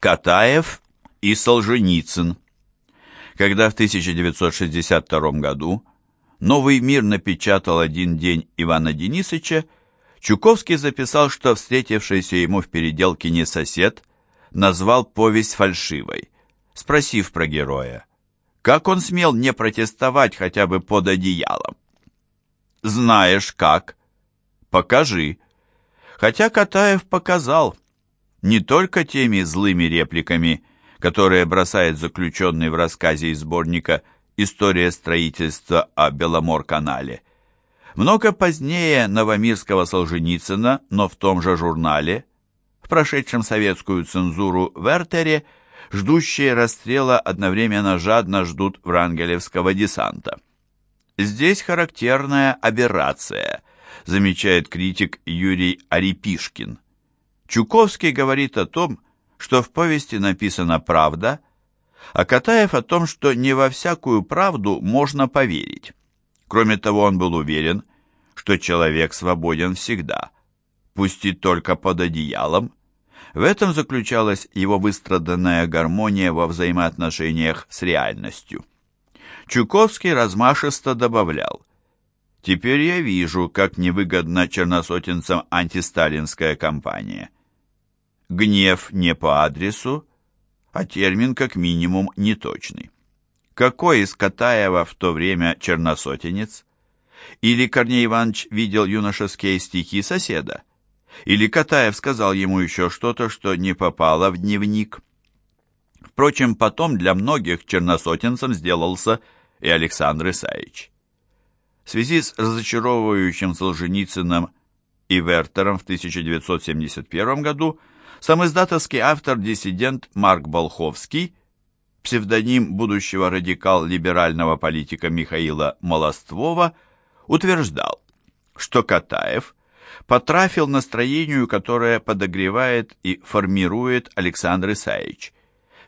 Катаев и Солженицын. Когда в 1962 году «Новый мир» напечатал один день Ивана Денисовича, Чуковский записал, что встретившийся ему в переделкине сосед назвал повесть фальшивой, спросив про героя, как он смел не протестовать хотя бы под одеялом. «Знаешь как? Покажи». Хотя Катаев показал – не только теми злыми репликами, которые бросает заключенный в рассказе из сборника «История строительства о Беломор-канале». Много позднее Новомирского Солженицына, но в том же журнале, в прошедшем советскую цензуру Вертере, ждущие расстрела одновременно жадно ждут врангелевского десанта. Здесь характерная аберрация, замечает критик Юрий Арипишкин. Чуковский говорит о том, что в повести написана правда, а Катаев о том, что не во всякую правду можно поверить. Кроме того, он был уверен, что человек свободен всегда, пусть и только под одеялом. В этом заключалась его выстраданная гармония во взаимоотношениях с реальностью. Чуковский размашисто добавлял, «Теперь я вижу, как невыгодна черносотенцам антисталинская кампания гнев не по адресу, а термин как минимум неточный. Какой из Катаева в то время черносотенец? Или Корней Иванович видел юношеские стихи соседа? Или Катаев сказал ему еще что-то, что не попало в дневник? Впрочем, потом для многих черносотенцем сделался и Александр Исаевич. В связи с разочаровывающим Солженицыным и Вертером в 1971 году сам издатовский автор-диссидент Марк Болховский, псевдоним будущего радикал-либерального политика Михаила Молоствова, утверждал, что Катаев потрафил настроению, которое подогревает и формирует Александр Исаевич.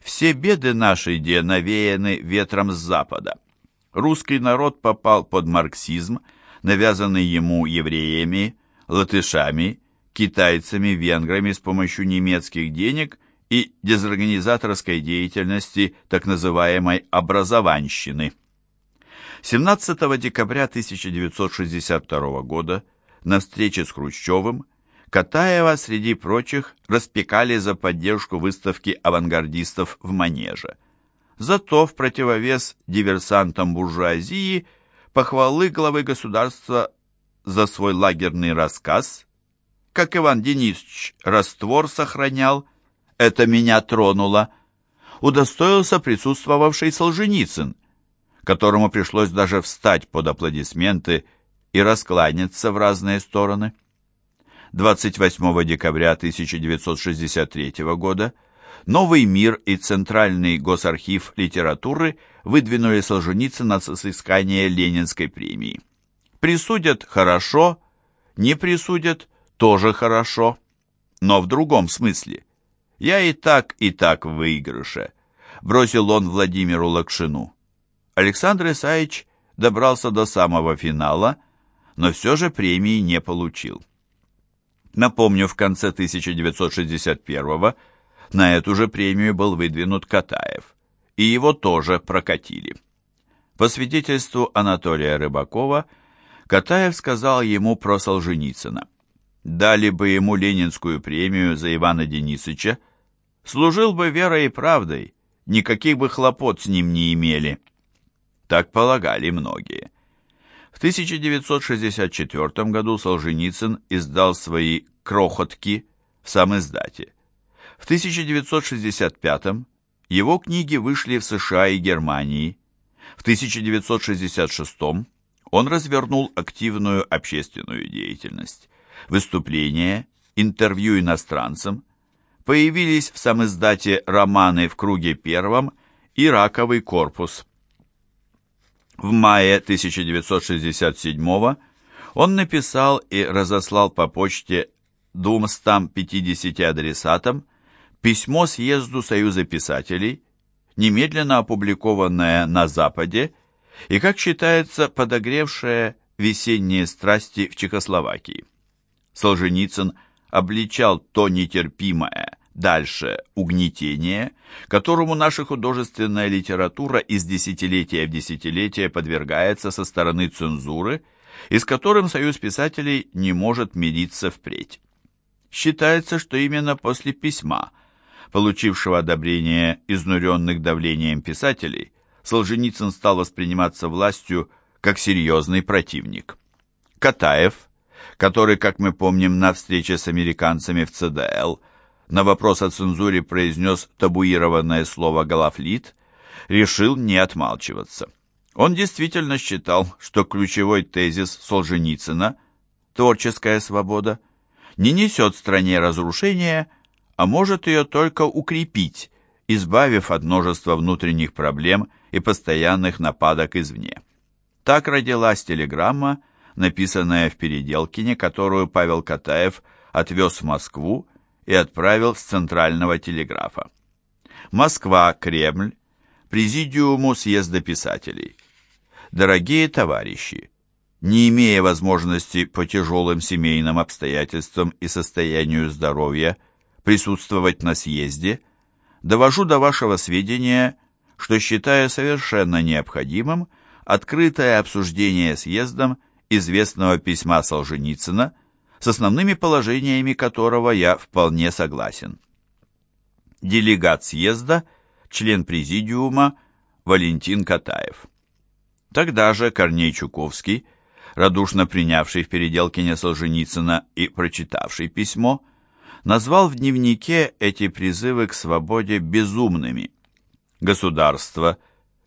Все беды нашей де навеяны ветром с запада. Русский народ попал под марксизм, навязанный ему евреями, латышами китайцами, венграми с помощью немецких денег и дезорганизаторской деятельности так называемой «образованщины». 17 декабря 1962 года на встрече с Хрущевым Катаева, среди прочих, распекали за поддержку выставки авангардистов в Манеже. Зато в противовес диверсантам буржуазии похвалы главы государства за свой лагерный рассказ как Иван Денисович раствор сохранял, это меня тронуло, удостоился присутствовавший Солженицын, которому пришлось даже встать под аплодисменты и раскланяться в разные стороны. 28 декабря 1963 года «Новый мир» и Центральный госархив литературы выдвинули Солженицына с изыскания Ленинской премии. Присудят хорошо, не присудят тоже хорошо, но в другом смысле. Я и так, и так в выигрыше», — бросил он Владимиру Лакшину. Александр Исаевич добрался до самого финала, но все же премии не получил. Напомню, в конце 1961-го на эту же премию был выдвинут Катаев, и его тоже прокатили. По свидетельству Анатолия Рыбакова, Катаев сказал ему про Солженицына. Дали бы ему Ленинскую премию за Ивана Денисовича, служил бы верой и правдой, никаких бы хлопот с ним не имели. Так полагали многие. В 1964 году Солженицын издал свои «Крохотки» в сам издате. В 1965 его книги вышли в США и Германии. В 1966 он развернул активную общественную деятельность выступления, интервью иностранцам, появились в самоиздате романы «В круге первом» и «Раковый корпус». В мае 1967 он написал и разослал по почте 250 адресатам письмо съезду Союза писателей, немедленно опубликованное на Западе и, как считается, подогревшее весенние страсти в Чехословакии. Солженицын обличал то нетерпимое, Дальше угнетение, которому наша художественная литература из десятилетия в десятилетие подвергается со стороны цензуры, и с которым Союз писателей не может мириться впредь. Считается, что именно после письма, получившего одобрение изнуренных давлением писателей, Солженицын стал восприниматься властью как серьезный противник. Катаев, который, как мы помним, на встрече с американцами в ЦДЛ на вопрос о цензуре произнес табуированное слово «галафлит», решил не отмалчиваться. Он действительно считал, что ключевой тезис Солженицына «творческая свобода» не несет стране разрушения, а может ее только укрепить, избавив от множества внутренних проблем и постоянных нападок извне. Так родилась телеграмма, написанная в Переделкине, которую Павел Катаев отвез в Москву и отправил с Центрального телеграфа. Москва, Кремль, Президиуму съезда писателей. Дорогие товарищи, не имея возможности по тяжелым семейным обстоятельствам и состоянию здоровья присутствовать на съезде, довожу до вашего сведения, что считаю совершенно необходимым открытое обсуждение съездом известного письма Солженицына, с основными положениями которого я вполне согласен. Делегат съезда, член президиума Валентин Катаев. Тогда же Корней Чуковский, радушно принявший в переделкине Солженицына и прочитавший письмо, назвал в дневнике эти призывы к свободе безумными. Государство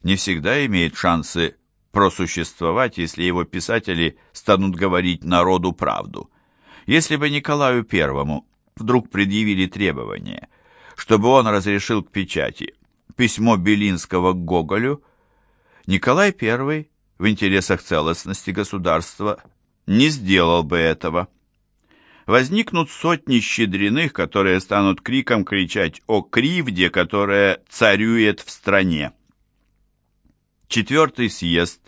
не всегда имеет шансы просуществовать, если его писатели станут говорить народу правду. Если бы Николаю Первому вдруг предъявили требование, чтобы он разрешил к печати письмо Белинского к Гоголю, Николай I в интересах целостности государства не сделал бы этого. Возникнут сотни щедриных, которые станут криком кричать о кривде, которая царюет в стране. Четвертый съезд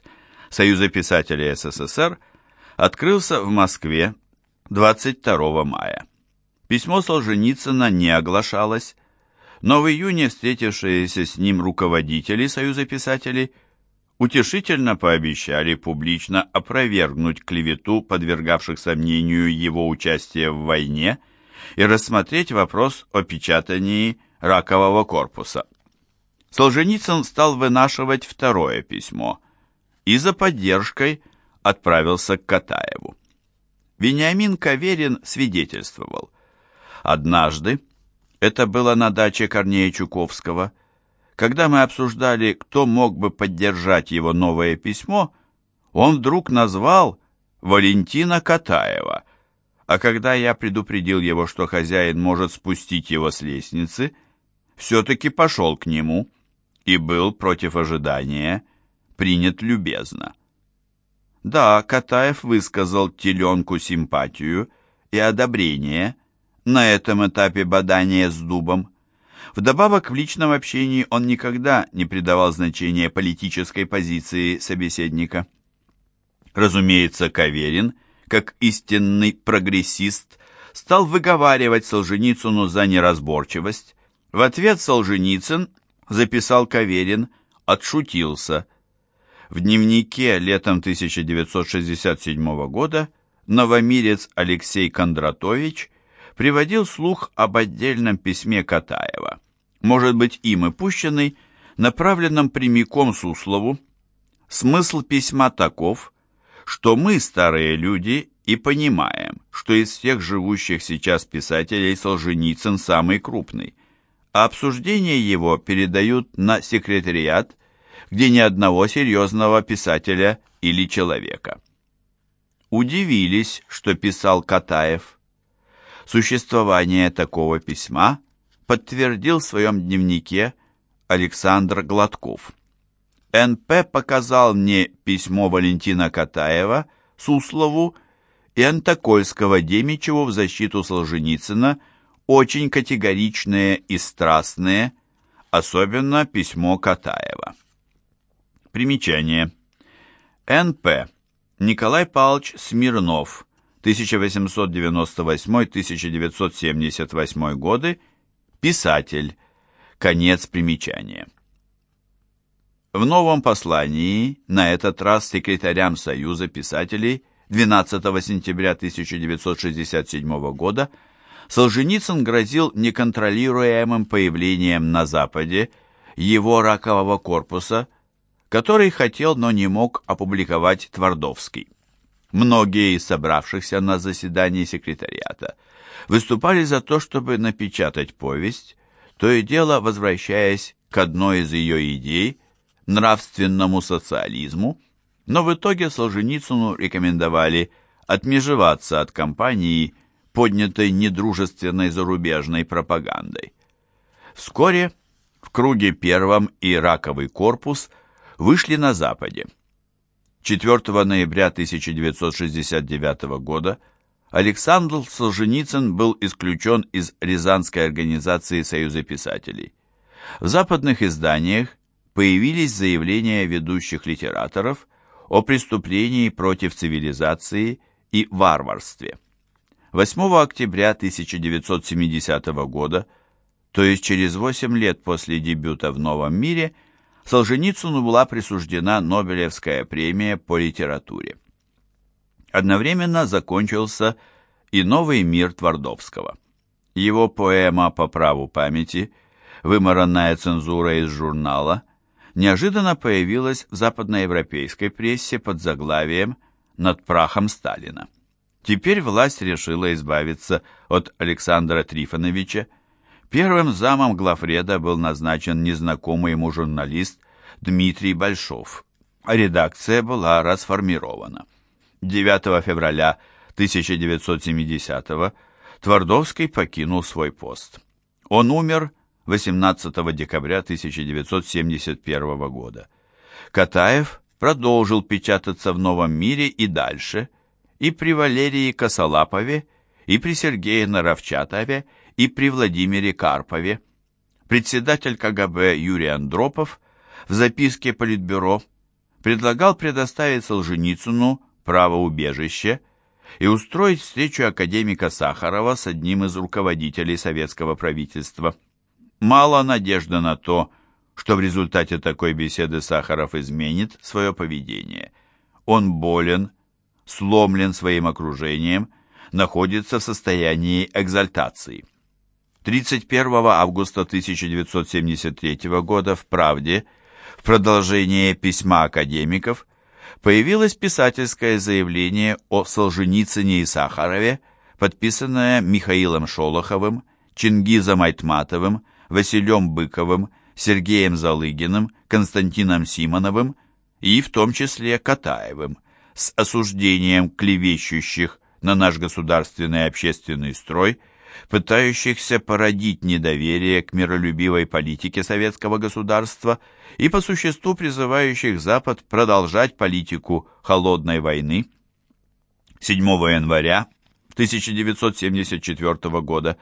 Союза писателей СССР открылся в Москве 22 мая. Письмо Солженицына не оглашалось, но в июне встретившиеся с ним руководители Союза писателей утешительно пообещали публично опровергнуть клевету, подвергавших сомнению его участие в войне, и рассмотреть вопрос о печатании ракового корпуса. Солженицын стал вынашивать второе письмо и за поддержкой отправился к Катаеву. Вениамин Каверин свидетельствовал. Однажды, это было на даче Корнея Чуковского, когда мы обсуждали, кто мог бы поддержать его новое письмо, он вдруг назвал Валентина Катаева, а когда я предупредил его, что хозяин может спустить его с лестницы, все-таки пошел к нему и был против ожидания принят любезно. Да, Катаев высказал теленку симпатию и одобрение на этом этапе бадания с дубом. Вдобавок, в личном общении он никогда не придавал значения политической позиции собеседника. Разумеется, Каверин, как истинный прогрессист, стал выговаривать Солженицыну за неразборчивость. В ответ Солженицын, записал Каверин, отшутился – в дневнике летом 1967 года новомирец Алексей Кондратович приводил слух об отдельном письме Катаева, может быть им и пущенный, направленном прямиком Суслову. Смысл письма таков, что мы, старые люди, и понимаем, что из всех живущих сейчас писателей Солженицын самый крупный, а обсуждение его передают на секретариат где ни одного серьезного писателя или человека. Удивились, что писал Катаев. Существование такого письма подтвердил в своем дневнике Александр Гладков. НП показал мне письмо Валентина Катаева Суслову и Антокольского Демичеву в защиту Солженицына, очень категоричные и страстные, особенно письмо Катаева. Примечание. Н.П. Николай Павлович Смирнов, 1898-1978 годы, Писатель. Конец примечания. В новом послании, на этот раз секретарям Союза писателей 12 сентября 1967 года, Солженицын грозил неконтролируемым появлением на Западе его ракового корпуса, который хотел, но не мог опубликовать Твардовский. Многие из собравшихся на заседании секретариата выступали за то, чтобы напечатать повесть, то и дело возвращаясь к одной из ее идей – нравственному социализму, но в итоге Солженицыну рекомендовали отмежеваться от кампании, поднятой недружественной зарубежной пропагандой. Вскоре в круге первом и раковый корпус вышли на Западе. 4 ноября 1969 года Александр Солженицын был исключен из Рязанской организации Союза писателей. В западных изданиях появились заявления ведущих литераторов о преступлении против цивилизации и варварстве. 8 октября 1970 года, то есть через 8 лет после дебюта в «Новом мире», Солженицыну была присуждена Нобелевская премия по литературе. Одновременно закончился и «Новый мир» Твардовского. Его поэма «По праву памяти», вымаранная цензура из журнала, неожиданно появилась в западноевропейской прессе под заглавием «Над прахом Сталина». Теперь власть решила избавиться от Александра Трифоновича, Первым замом главреда был назначен незнакомый ему журналист Дмитрий Большов, редакция была расформирована. 9 февраля 1970 Твардовский покинул свой пост. Он умер 18 декабря 1971 года. Катаев продолжил печататься в «Новом мире» и дальше, и при Валерии Косолапове, и при Сергее Наровчатове, и при Владимире Карпове. Председатель КГБ Юрий Андропов в записке Политбюро предлагал предоставить Солженицыну право убежища и устроить встречу академика Сахарова с одним из руководителей советского правительства. Мало надежды на то, что в результате такой беседы Сахаров изменит свое поведение. Он болен, сломлен своим окружением, находится в состоянии экзальтации. 31 августа 1973 года в «Правде» в продолжение письма академиков появилось писательское заявление о Солженицыне и Сахарове, подписанное Михаилом Шолоховым, Чингизом Айтматовым, Василем Быковым, Сергеем Залыгиным, Константином Симоновым и в том числе Катаевым с осуждением клевещущих на наш государственный и общественный строй – пытающихся породить недоверие к миролюбивой политике советского государства и по существу призывающих Запад продолжать политику холодной войны. 7 января 1974 года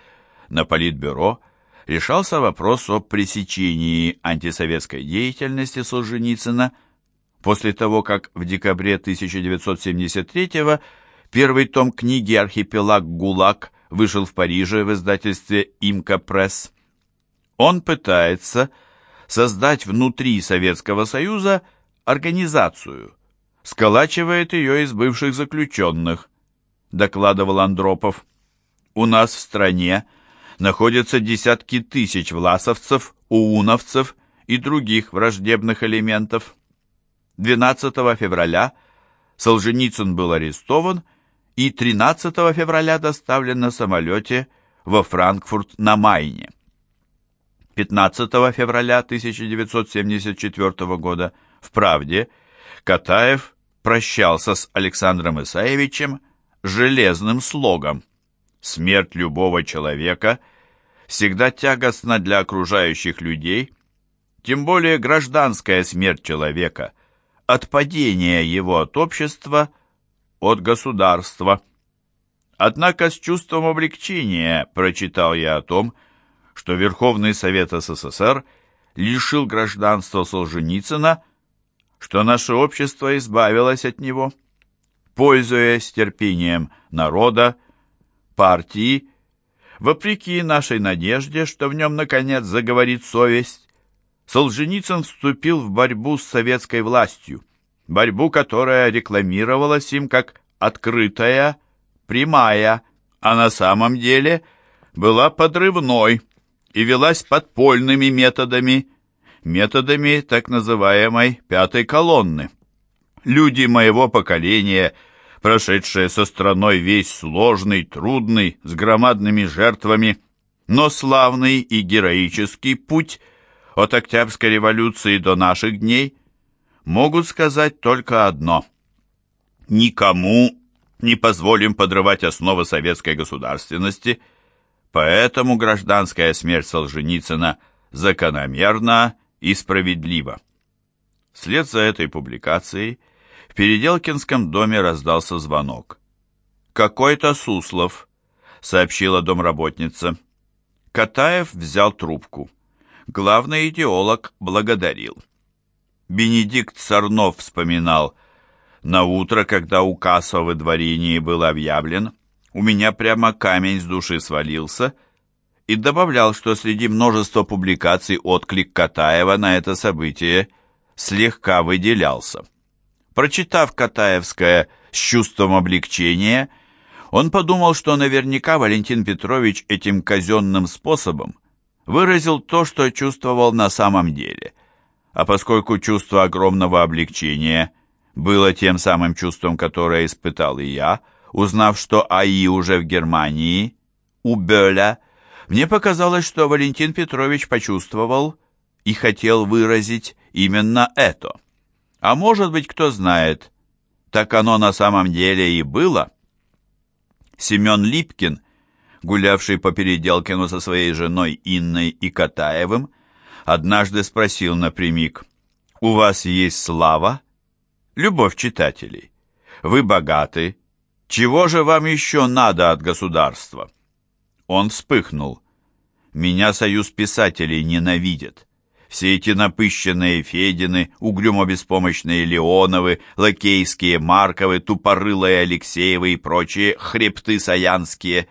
на Политбюро решался вопрос о пресечении антисоветской деятельности Солженицына после того, как в декабре 1973 первый том книги «Архипелаг ГУЛАГ» вышел в Париже в издательстве «Имка Пресс». Он пытается создать внутри Советского Союза организацию, сколачивает ее из бывших заключенных, докладывал Андропов. У нас в стране находятся десятки тысяч власовцев, ууновцев и других враждебных элементов. 12 февраля Солженицын был арестован и 13 февраля доставлен на самолете во Франкфурт на Майне. 15 февраля 1974 года в «Правде» Катаев прощался с Александром Исаевичем железным слогом «Смерть любого человека всегда тягостна для окружающих людей, тем более гражданская смерть человека, отпадение его от общества – от государства. Однако с чувством облегчения прочитал я о том, что Верховный Совет СССР лишил гражданства Солженицына, что наше общество избавилось от него. Пользуясь терпением народа, партии, Вопреки нашей надежде, что в нем, наконец, заговорит совесть, Солженицын вступил в борьбу с советской властью, борьбу, которая рекламировалась им как открытая, прямая, а на самом деле была подрывной и велась подпольными методами, методами так называемой «пятой колонны». Люди моего поколения, прошедшие со страной весь сложный, трудный, с громадными жертвами, но славный и героический путь от Октябрьской революции до наших дней, могут сказать только одно. Никому не позволим подрывать основы советской государственности, поэтому гражданская смерть Солженицына закономерна и справедлива. Вслед за этой публикацией – в Переделкинском доме раздался звонок. «Какой-то Суслов», — сообщила домработница. Катаев взял трубку. Главный идеолог благодарил. Бенедикт Сорнов вспоминал, «На утро, когда указ о выдворении был объявлен, у меня прямо камень с души свалился», и добавлял, что среди множества публикаций отклик Катаева на это событие слегка выделялся. Прочитав Катаевское с чувством облегчения, он подумал, что наверняка Валентин Петрович этим казенным способом выразил то, что чувствовал на самом деле. А поскольку чувство огромного облегчения было тем самым чувством, которое испытал и я, узнав, что АИ уже в Германии, у Бёля, мне показалось, что Валентин Петрович почувствовал и хотел выразить именно это. А может быть, кто знает, так оно на самом деле и было. Семен Липкин, гулявший по Переделкину со своей женой Инной и Катаевым, однажды спросил напрямик, «У вас есть слава? Любовь читателей. Вы богаты. Чего же вам еще надо от государства?» Он вспыхнул. «Меня союз писателей ненавидит все эти напыщенные Федины, угрюмо-беспомощные Леоновы, лакейские Марковы, тупорылые Алексеевы и прочие хребты саянские.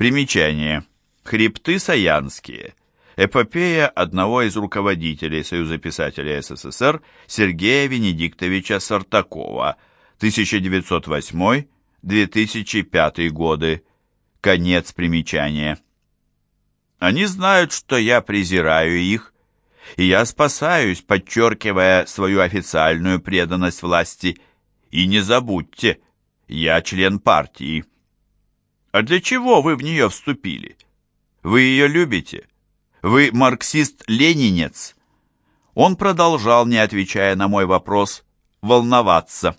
Примечание. Хребты саянские. Эпопея одного из руководителей Союза писателей СССР Сергея Венедиктовича Сартакова, 1908-2005 годы. Конец примечания. Они знают, что я презираю их, и я спасаюсь, подчеркивая свою официальную преданность власти. И не забудьте, я член партии. А для чего вы в нее вступили? Вы ее любите? Вы марксист-ленинец? Он продолжал, не отвечая на мой вопрос, волноваться.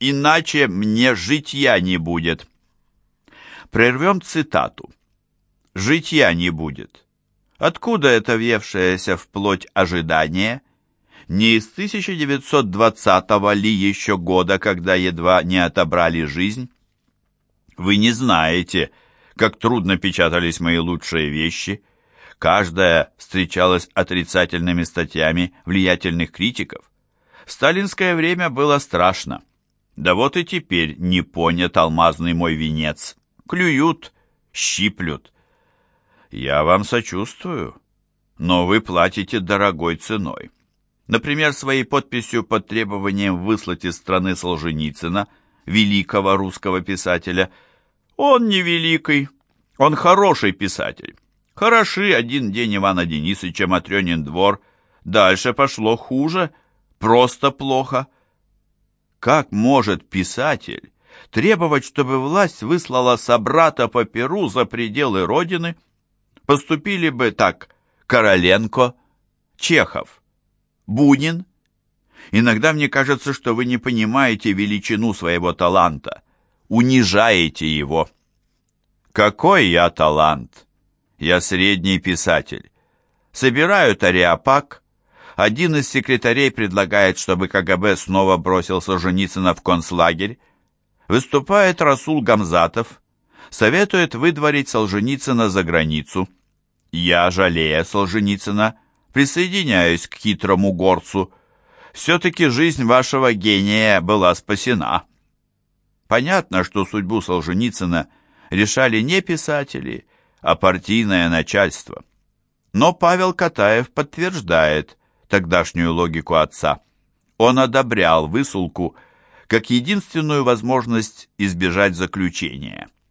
Иначе мне житья не будет. Прервем цитату. Житья не будет. Откуда это въевшееся в плоть ожидание? Не из 1920 ли еще года, когда едва не отобрали жизнь? Вы не знаете, как трудно печатались мои лучшие вещи. Каждая встречалась отрицательными статьями влиятельных критиков. В сталинское время было страшно. Да вот и теперь не понят алмазный мой венец. Клюют, щиплют. Я вам сочувствую, но вы платите дорогой ценой. Например, своей подписью под требованием выслать из страны Солженицына, великого русского писателя. Он не великий, он хороший писатель. Хороши один день Ивана Денисовича Матрёнин двор. Дальше пошло хуже, просто плохо. Как может писатель требовать, чтобы власть выслала собрата по Перу за пределы Родины – Поступили бы так Короленко, Чехов, Бунин. Иногда мне кажется, что вы не понимаете величину своего таланта, унижаете его. Какой я талант? Я средний писатель. Собираю тариапак. Один из секретарей предлагает, чтобы КГБ снова бросил Солженицына в концлагерь. Выступает Расул Гамзатов советует выдворить Солженицына за границу. Я, жалея Солженицына, присоединяюсь к хитрому горцу. Все-таки жизнь вашего гения была спасена. Понятно, что судьбу Солженицына решали не писатели, а партийное начальство. Но Павел Катаев подтверждает тогдашнюю логику отца. Он одобрял высылку как единственную возможность избежать заключения –